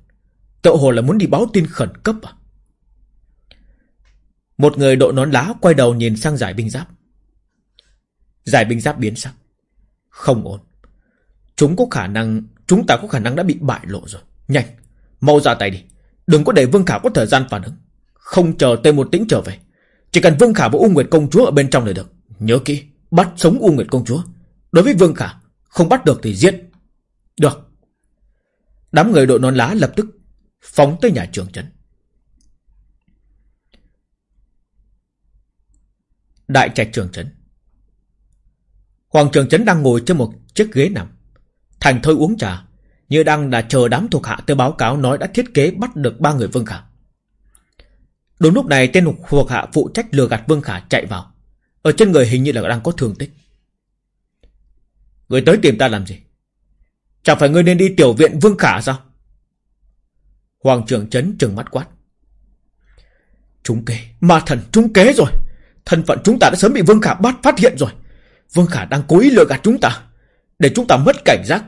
Tự hồ là muốn đi báo tin khẩn cấp à? Một người đội nón lá quay đầu nhìn sang giải binh giáp. Giải binh giáp biến sắc. Không ổn. Chúng có khả năng, Chúng ta có khả năng đã bị bại lộ rồi. Nhanh, Mau ra tay đi. Đừng có để Vương Khả có thời gian phản ứng. Không chờ Tây Một Tĩnh trở về. Chỉ cần Vương Khả và U Nguyệt Công Chúa ở bên trong là được. Nhớ kỹ, Bắt sống U Nguyệt Công Chúa. Đối với Vương Khả, Không bắt được thì giết. Được. Đám người đội nón lá lập tức Phóng tới nhà trường trấn. Đại trạch trường trấn. Hoàng trường trấn đang ngồi trên một chiếc ghế nằm. Thành thơi uống trà, Như đang đã chờ đám thuộc hạ tới báo cáo Nói đã thiết kế bắt được ba người Vương Khả. Đúng lúc này, tên thuộc hạ phụ trách lừa gạt Vương Khả chạy vào. Ở trên người hình như là đang có thương tích. Người tới tìm ta làm gì? Chẳng phải ngươi nên đi tiểu viện Vương Khả sao? Hoàng trưởng chấn trừng mắt quát. Trúng kế, Ma thần trúng kế rồi. Thân phận chúng ta đã sớm bị Vương Khả bắt phát hiện rồi. Vương Khả đang cố ý lừa gạt chúng ta. Để chúng ta mất cảnh giác.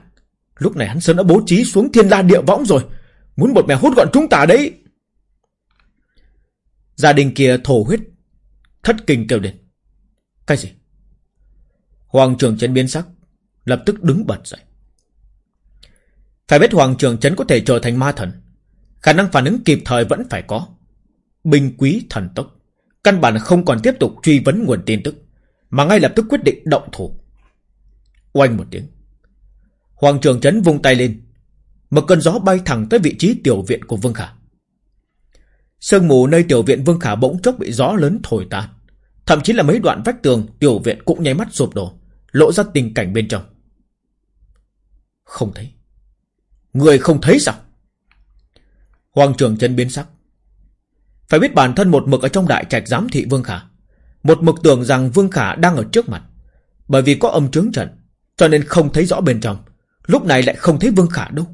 Lúc này hắn sớm đã bố trí xuống thiên la địa võng rồi. Muốn một mẹ hút gọn chúng ta đấy. Gia đình kia thổ huyết, Thất kinh kêu lên. Cái gì? Hoàng trưởng chấn biến sắc, Lập tức đứng bật dậy. Phải biết Hoàng trưởng chấn có thể trở thành ma thần. Khả năng phản ứng kịp thời vẫn phải có. Binh quý thần tốc. Căn bản không còn tiếp tục truy vấn nguồn tin tức. Mà ngay lập tức quyết định động thủ. Oanh một tiếng. Hoàng trường chấn vung tay lên. Một cơn gió bay thẳng tới vị trí tiểu viện của Vương Khả. Sương mù nơi tiểu viện Vương Khả bỗng chốc bị gió lớn thổi tan. Thậm chí là mấy đoạn vách tường Tiểu viện cũng nháy mắt sụp đổ, Lộ ra tình cảnh bên trong. Không thấy. Người không thấy sao? Hoàng trường chân biến sắc. Phải biết bản thân một mực ở trong đại trạch giám thị Vương Khả. Một mực tưởng rằng Vương Khả đang ở trước mặt. Bởi vì có âm trướng trận Cho nên không thấy rõ bên trong. Lúc này lại không thấy Vương Khả đâu.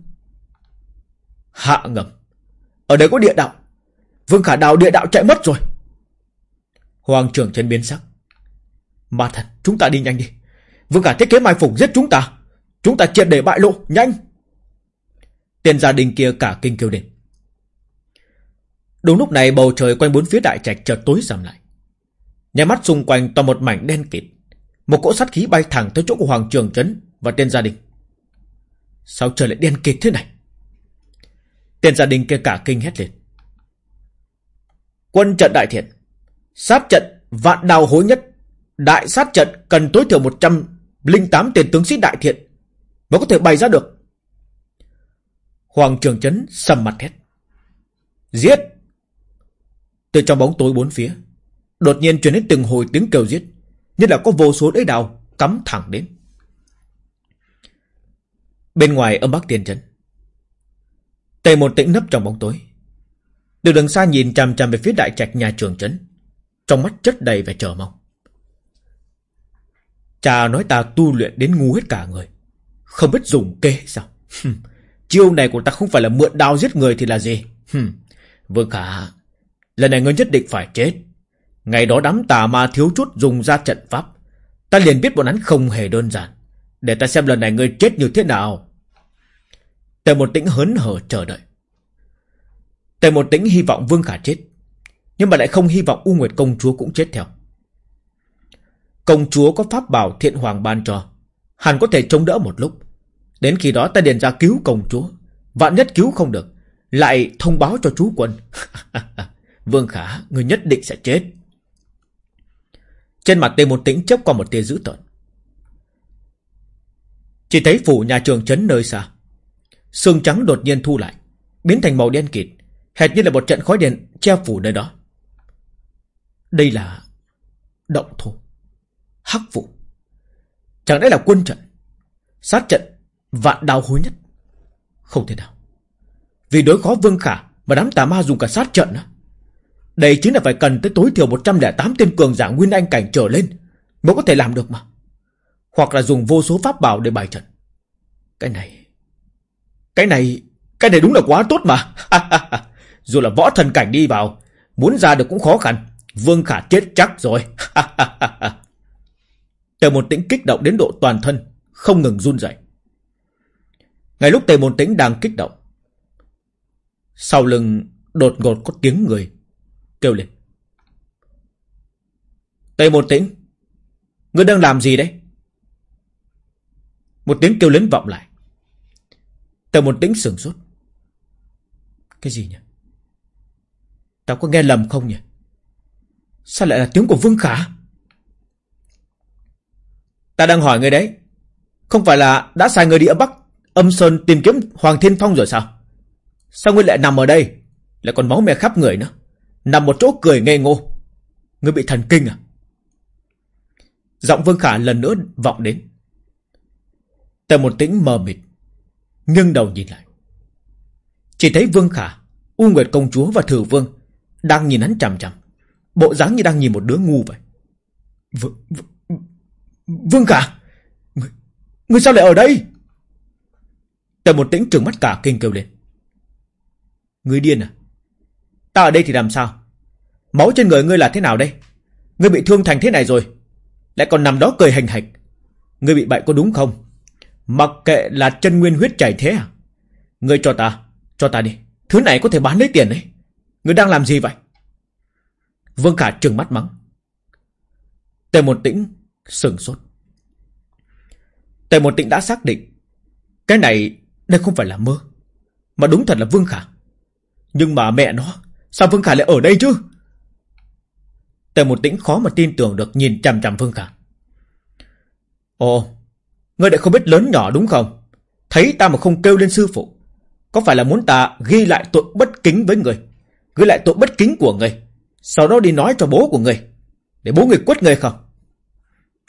Hạ ngầm. Ở đây có địa đạo. Vương Khả đào địa đạo chạy mất rồi. Hoàng trưởng chân biến sắc. Ma thật, chúng ta đi nhanh đi. Vương Khả thiết kế mai phục giết chúng ta. Chúng ta triệt để bại lộ nhanh. Tiền gia đình kia cả kinh kêu lên. Đúng lúc này bầu trời quanh bốn phía đại trạch chợt tối sầm lại. Nhà mắt xung quanh toàn một mảnh đen kịt. Một cỗ sát khí bay thẳng tới chỗ của Hoàng Trường Trấn và tên gia đình. Sao trời lại đen kịt thế này? Tên gia đình kia cả kinh hét lên. Quân trận đại thiện. Sát trận vạn đào hối nhất. Đại sát trận cần tối thiểu 108 tiền tướng sĩ đại thiện mới có thể bày ra được. Hoàng Trường Trấn sầm mặt hét. Giết! Từ trong bóng tối bốn phía Đột nhiên truyền đến từng hồi tiếng kêu giết. Như là có vô số đế đào Cắm thẳng đến. Bên ngoài âm bắc tiền trấn. Tề một tĩnh nấp trong bóng tối. Từ đường xa nhìn chằm chằm về phía đại trạch nhà trường trấn. Trong mắt chất đầy vẻ chờ mong. Cha nói ta tu luyện đến ngu hết cả người. Không biết dùng kê sao? Chiêu này của ta không phải là mượn đao giết người thì là gì? Vương Khả, Lần này ngươi nhất định phải chết. Ngày đó đám tà ma thiếu chút dùng ra trận pháp. Ta liền biết bọn hắn không hề đơn giản. Để ta xem lần này ngươi chết như thế nào. Tề một tĩnh hớn hở chờ đợi. Tề một tĩnh hy vọng Vương Khả chết. Nhưng mà lại không hy vọng U Nguyệt Công Chúa cũng chết theo. Công chúa có pháp bảo thiện hoàng ban cho. Hẳn có thể chống đỡ một lúc. Đến khi đó ta điền ra cứu công chúa. Vạn nhất cứu không được. Lại thông báo cho chú quân. Vương Khả, người nhất định sẽ chết. Trên mặt tề một tĩnh chấp qua một tia dữ tợn. Chỉ thấy phủ nhà trường chấn nơi xa. Sương trắng đột nhiên thu lại, biến thành màu đen kịt, hệt như là một trận khói điện che phủ nơi đó. Đây là động thổ, hắc vụ. Chẳng lẽ là quân trận, sát trận, vạn đào hối nhất. Không thể nào. Vì đối khó Vương Khả mà đám tà ma dùng cả sát trận á. Đây chính là phải cần tới tối thiểu 108 tên cường giả nguyên anh cảnh trở lên mới có thể làm được mà. Hoặc là dùng vô số pháp bảo để bài trận. Cái này... Cái này... Cái này đúng là quá tốt mà. Dù là võ thần cảnh đi vào, muốn ra được cũng khó khăn. Vương Khả chết chắc rồi. Tề môn tĩnh kích động đến độ toàn thân, không ngừng run rẩy. Ngay lúc Tề môn tĩnh đang kích động, sau lưng đột ngột có tiếng người kêu lên. Tây Môn tĩnh, ngươi đang làm gì đấy? Một tiếng kêu lớn vọng lại. Tây Môn tĩnh sửng sốt. Cái gì nhỉ? Ta có nghe lầm không nhỉ Sao lại là tiếng của Vương Khả Ta đang hỏi ngươi đấy Không phải là đã sai người đi ở Bắc Âm Sơn tìm kiếm Hoàng Thiên Phong rồi sao Sao ngươi lại nằm ở đây Lại còn máu me khắp người nữa Nằm một chỗ cười ngây ngô. Ngươi bị thần kinh à? Giọng Vương Khả lần nữa vọng đến. Tề một tĩnh mờ mịt Ngưng đầu nhìn lại. Chỉ thấy Vương Khả U Nguyệt Công Chúa và Thử Vương Đang nhìn hắn chằm chằm. Bộ dáng như đang nhìn một đứa ngu vậy. Vương, v Vương Khả ngươi sao lại ở đây? Tề một tĩnh trừng mắt cả kinh kêu lên. Người điên à? Ta ở đây thì làm sao? Máu trên người ngươi là thế nào đây? Ngươi bị thương thành thế này rồi, Lại còn nằm đó cười hành hạch. Ngươi bị bệnh có đúng không? Mặc kệ là chân nguyên huyết chảy thế à? Ngươi cho ta Cho ta đi. Thứ này có thể bán lấy tiền đấy. Ngươi đang làm gì vậy? Vương Khả trừng mắt mắng. Tề một tĩnh sừng sốt. Tề một tĩnh đã xác định, Cái này đây không phải là mơ, Mà đúng thật là Vương Khả. Nhưng mà mẹ nó Sao Phương Khả lại ở đây chứ? Tề một tĩnh khó mà tin tưởng được Nhìn chằm chằm Phương Khả. Ồ, Ngươi lại không biết lớn nhỏ đúng không? Thấy ta mà không kêu lên sư phụ, Có phải là muốn ta ghi lại tội bất kính với người, Ghi lại tội bất kính của người, Sau đó đi nói cho bố của người, Để bố người quất người không?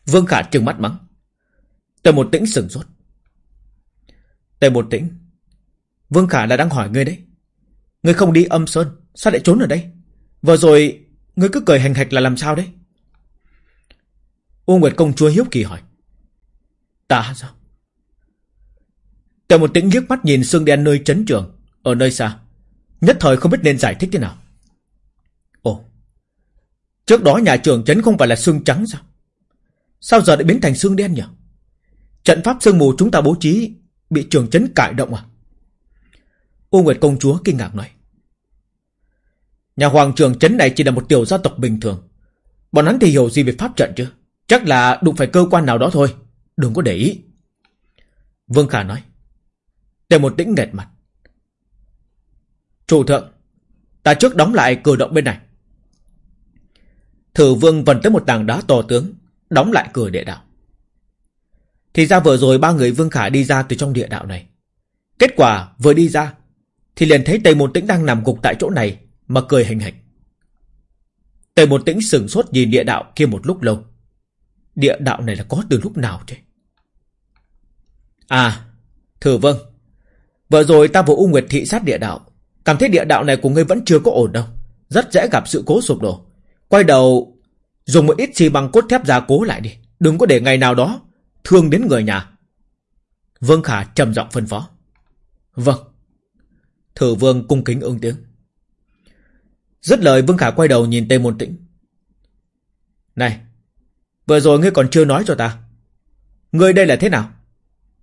Vương Khả trừng mắt mắng. Tề một tĩnh sừng sốt. Tề một tĩnh, Vương Khả là đang hỏi ngươi đấy. Ngươi không đi âm sơn Sao lại trốn ở đây? Vừa rồi, Ngươi cứ cười hành hạch là làm sao đấy? U Nguyệt công chúa hiếu kỳ hỏi. Ta sao? Tề một tĩnh liếc mắt nhìn xương đen nơi chấn trường, Ở nơi xa. Nhất thời không biết nên giải thích thế nào. Ồ, Trước đó nhà trường chấn không phải là xương trắng sao? Sao giờ lại biến thành xương đen nhỉ? Trận pháp sương mù chúng ta bố trí Bị trường chấn cải động à? U Nguyệt công chúa kinh ngạc nói. Nhà hoàng trường chấn này chỉ là một tiểu gia tộc bình thường. Bọn hắn thì hiểu gì về pháp trận chứ? Chắc là đụng phải cơ quan nào đó thôi. Đừng có để ý. Vương Khả nói. Tề một tĩnh nghẹt mặt. Chủ thượng, Ta trước đóng lại cửa động bên này. Thử vương vần tới một tảng đá to tướng, Đóng lại cửa địa đạo. Thì ra vừa rồi ba người Vương Khả đi ra từ trong địa đạo này. Kết quả vừa đi ra, Thì liền thấy Tề Một Tĩnh đang nằm gục tại chỗ này mà cười hình hạch Tề Một Tĩnh sừng sốt nhìn địa đạo kia một lúc lâu. Địa đạo này là có từ lúc nào chứ À Thử vâng. Vừa rồi ta vừa U Nguyệt thị sát địa đạo. Cảm thấy địa đạo này của ngươi vẫn chưa có ổn đâu. Rất dễ gặp sự cố sụp đổ. Quay đầu, Dùng một ít xi bằng cốt thép gia cố lại đi. Đừng có để ngày nào đó Thương đến người nhà. Vương Khả trầm giọng phân phó. Vâng. Thử vương cung kính ưng tiếng. Dứt lời, Vương Khả quay đầu nhìn tề Môn Tĩnh. Này, Vừa rồi ngươi còn chưa nói cho ta. Ngươi đây là thế nào?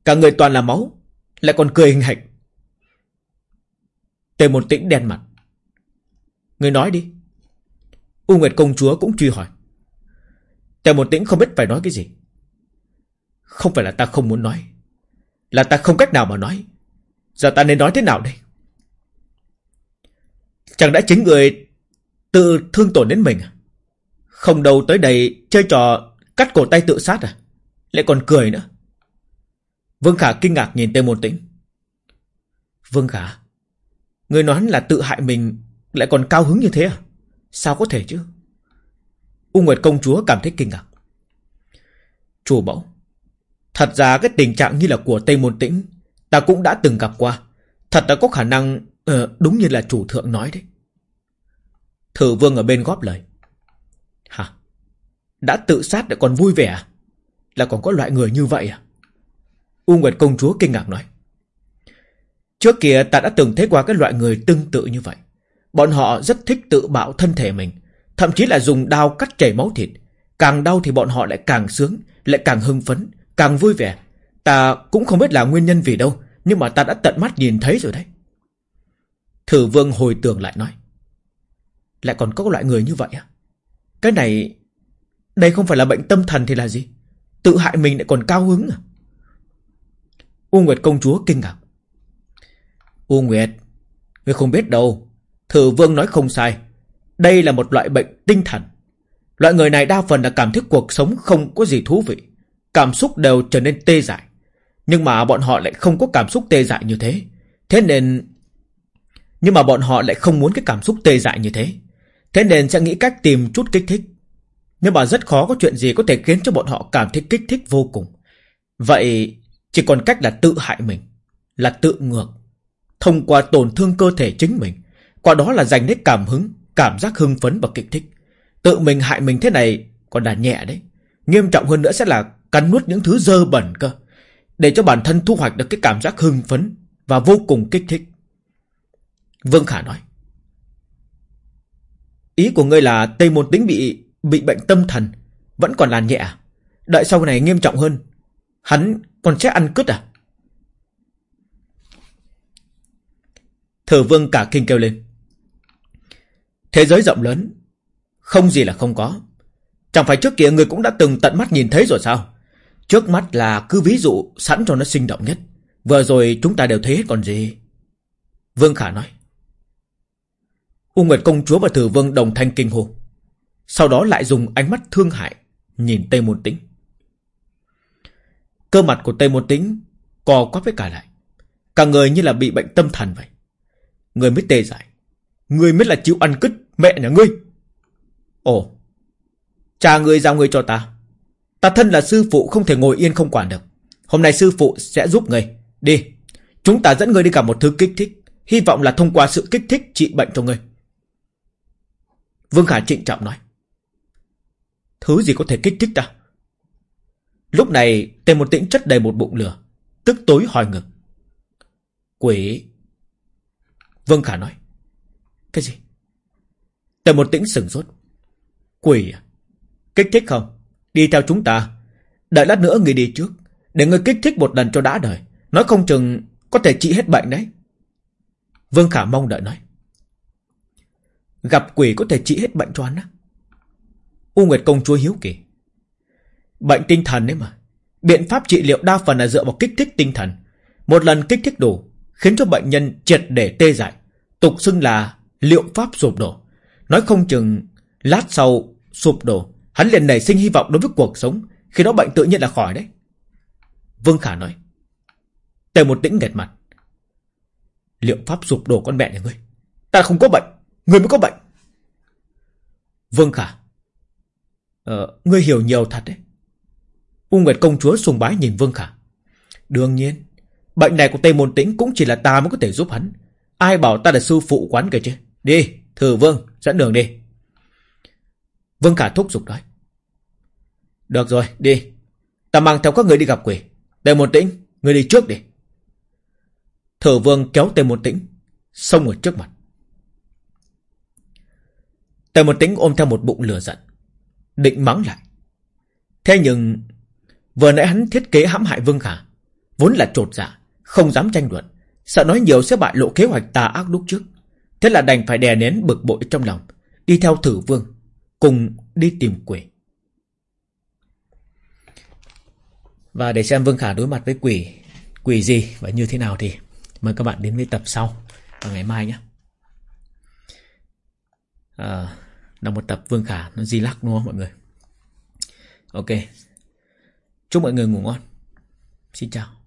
Cả người toàn là máu, Lại còn cười hình hạnh. Tề môn tĩnh đen mặt. Ngươi nói đi. U Nguyệt công chúa cũng truy hỏi. Tề môn tĩnh không biết phải nói cái gì. Không phải là ta không muốn nói, Là ta không cách nào mà nói. Giờ ta nên nói thế nào đây? Chẳng đã chính người Tự thương tổn đến mình à? Không đâu tới đây Chơi trò cắt cổ tay tự sát à? Lại còn cười nữa. Vương Khả kinh ngạc nhìn Tề Môn Tĩnh. Vương Khả Người nói là tự hại mình Lại còn cao hứng như thế à? Sao có thể chứ? U Nguyệt công chúa cảm thấy kinh ngạc. Chủ mẫu Thật ra cái tình trạng như là của Tây Môn Tĩnh Ta cũng đã từng gặp qua. Thật là có khả năng uh, Đúng như là chủ thượng nói đấy. Thử vương ở bên góp lời. Hả? Đã tự sát lại còn vui vẻ à? Là còn có loại người như vậy à? U Nguyệt công chúa kinh ngạc nói. Trước kia ta đã từng thấy qua cái loại người tương tự như vậy. Bọn họ rất thích tự bạo thân thể mình, Thậm chí là dùng đao cắt chảy máu thịt. Càng đau thì bọn họ lại càng sướng, Lại càng hưng phấn, Càng vui vẻ. Ta cũng không biết là nguyên nhân vì đâu, Nhưng mà ta đã tận mắt nhìn thấy rồi đấy. Thử vương hồi tưởng lại nói. Lại còn có loại người như vậy à Cái này, Đây không phải là bệnh tâm thần thì là gì Tự hại mình lại còn cao hứng à U Nguyệt công chúa kinh ngạc U Nguyệt Ngươi không biết đâu Thử vương nói không sai Đây là một loại bệnh tinh thần. Loại người này đa phần là cảm thấy cuộc sống không có gì thú vị. Cảm xúc đều trở nên tê dại. Nhưng mà bọn họ lại không có cảm xúc tê dại như thế. Thế nên... Nhưng mà bọn họ lại không muốn cái cảm xúc tê dại như thế. Thế nên sẽ nghĩ cách tìm chút kích thích. Nhưng mà rất khó có chuyện gì có thể khiến cho bọn họ cảm thấy kích thích vô cùng. Vậy chỉ còn cách là tự hại mình. Là tự ngược. Thông qua tổn thương cơ thể chính mình. Qua đó là giành lấy cảm hứng, cảm giác hưng phấn và kích thích. Tự mình hại mình thế này còn là nhẹ đấy. Nghiêm trọng hơn nữa sẽ là cắn nuốt những thứ dơ bẩn cơ. Để cho bản thân thu hoạch được cái cảm giác hưng phấn và vô cùng kích thích. Vương Khả nói. Ý của ngươi là Tây Môn Tính bị bị bệnh tâm thần, vẫn còn là nhẹ à? Đợi sau này nghiêm trọng hơn, hắn còn sẽ ăn cứt à? Thử vương cả kinh kêu lên. Thế giới rộng lớn, không gì là không có. Chẳng phải trước kia người cũng đã từng tận mắt nhìn thấy rồi sao? Trước mắt là cứ ví dụ sẵn cho nó sinh động nhất. Vừa rồi chúng ta đều thấy hết còn gì. Vương Khả nói. U Nguyệt Công Chúa và Thử Vương đồng thanh kinh hồ. Sau đó lại dùng ánh mắt thương hại nhìn Tây Môn Tĩnh. Cơ mặt của Tây Môn Tĩnh co quắp với cả lại. Cả người như là bị bệnh tâm thần vậy. Người mới tê dại. Người mới là chịu ăn cứt mẹ nhà ngươi. Ồ. Cha ngươi giao ngươi cho ta. Ta thân là sư phụ không thể ngồi yên không quản được. Hôm nay sư phụ sẽ giúp ngươi. Đi. Chúng ta dẫn ngươi đi gặp một thứ kích thích. Hy vọng là thông qua sự kích thích trị bệnh cho ngươi. Vương Khả trịnh trọng nói. Thứ gì có thể kích thích ta? Lúc này tên một tĩnh chất đầy một bụng lửa. Tức tối hỏi ngực. Quỷ. Vương Khả nói. Cái gì? Tề một tĩnh sừng sốt. Quỷ à? Kích thích không? Đi theo chúng ta. Đợi lát nữa người đi trước. Để người kích thích một lần cho đã đời. Nói không chừng có thể trị hết bệnh đấy. Vương Khả mong đợi nói. Gặp quỷ có thể trị hết bệnh cho hắn á. U Nguyệt Công Chúa hiếu kỳ. Bệnh tinh thần đấy mà. Biện pháp trị liệu đa phần là dựa vào kích thích tinh thần. Một lần kích thích đủ, khiến cho bệnh nhân triệt để tê dại. Tục xưng là liệu pháp sụp đổ. Nói không chừng, lát sau sụp đổ, hắn liền nảy sinh hy vọng đối với cuộc sống, khi đó bệnh tự nhiên là khỏi đấy. Vương Khả nói. Tề một tĩnh nghẹt mặt. Liệu pháp sụp đổ con mẹ nhà ngươi. Ta không có bệnh, ngươi mới có bệnh. Vương Khả. Ờ, ngươi hiểu nhiều thật đấy. U Nguyệt công chúa sùng bái nhìn Vương Khả. Đương nhiên, bệnh này của Tây Môn Tĩnh cũng chỉ là ta mới có thể giúp hắn. Ai bảo ta là sư phụ quán kìa chứ. Đi, thử Vương, dẫn đường đi. Vương Khả thúc giục nói. Được rồi, đi. Ta mang theo các người đi gặp quỷ. Tây Môn Tĩnh, người đi trước đi. Thử Vương kéo Tây Môn Tĩnh, xông ở trước mặt. Tề một tính ôm theo một bụng lửa giận định mắng lại. Thế nhưng, vừa nãy hắn thiết kế hãm hại Vương Khả, vốn là trột dạ, không dám tranh luận, sợ nói nhiều sẽ bại lộ kế hoạch tà ác lúc trước. Thế là đành phải đè nén bực bội trong lòng, đi theo thử vương, cùng đi tìm quỷ. Và để xem Vương Khả đối mặt với quỷ, quỷ gì và như thế nào thì mời các bạn đến với tập sau vào ngày mai nhé. À, là một tập Vương Khả nó di lắc đúng không mọi người? Ok. Chúc mọi người ngủ ngon. Xin chào.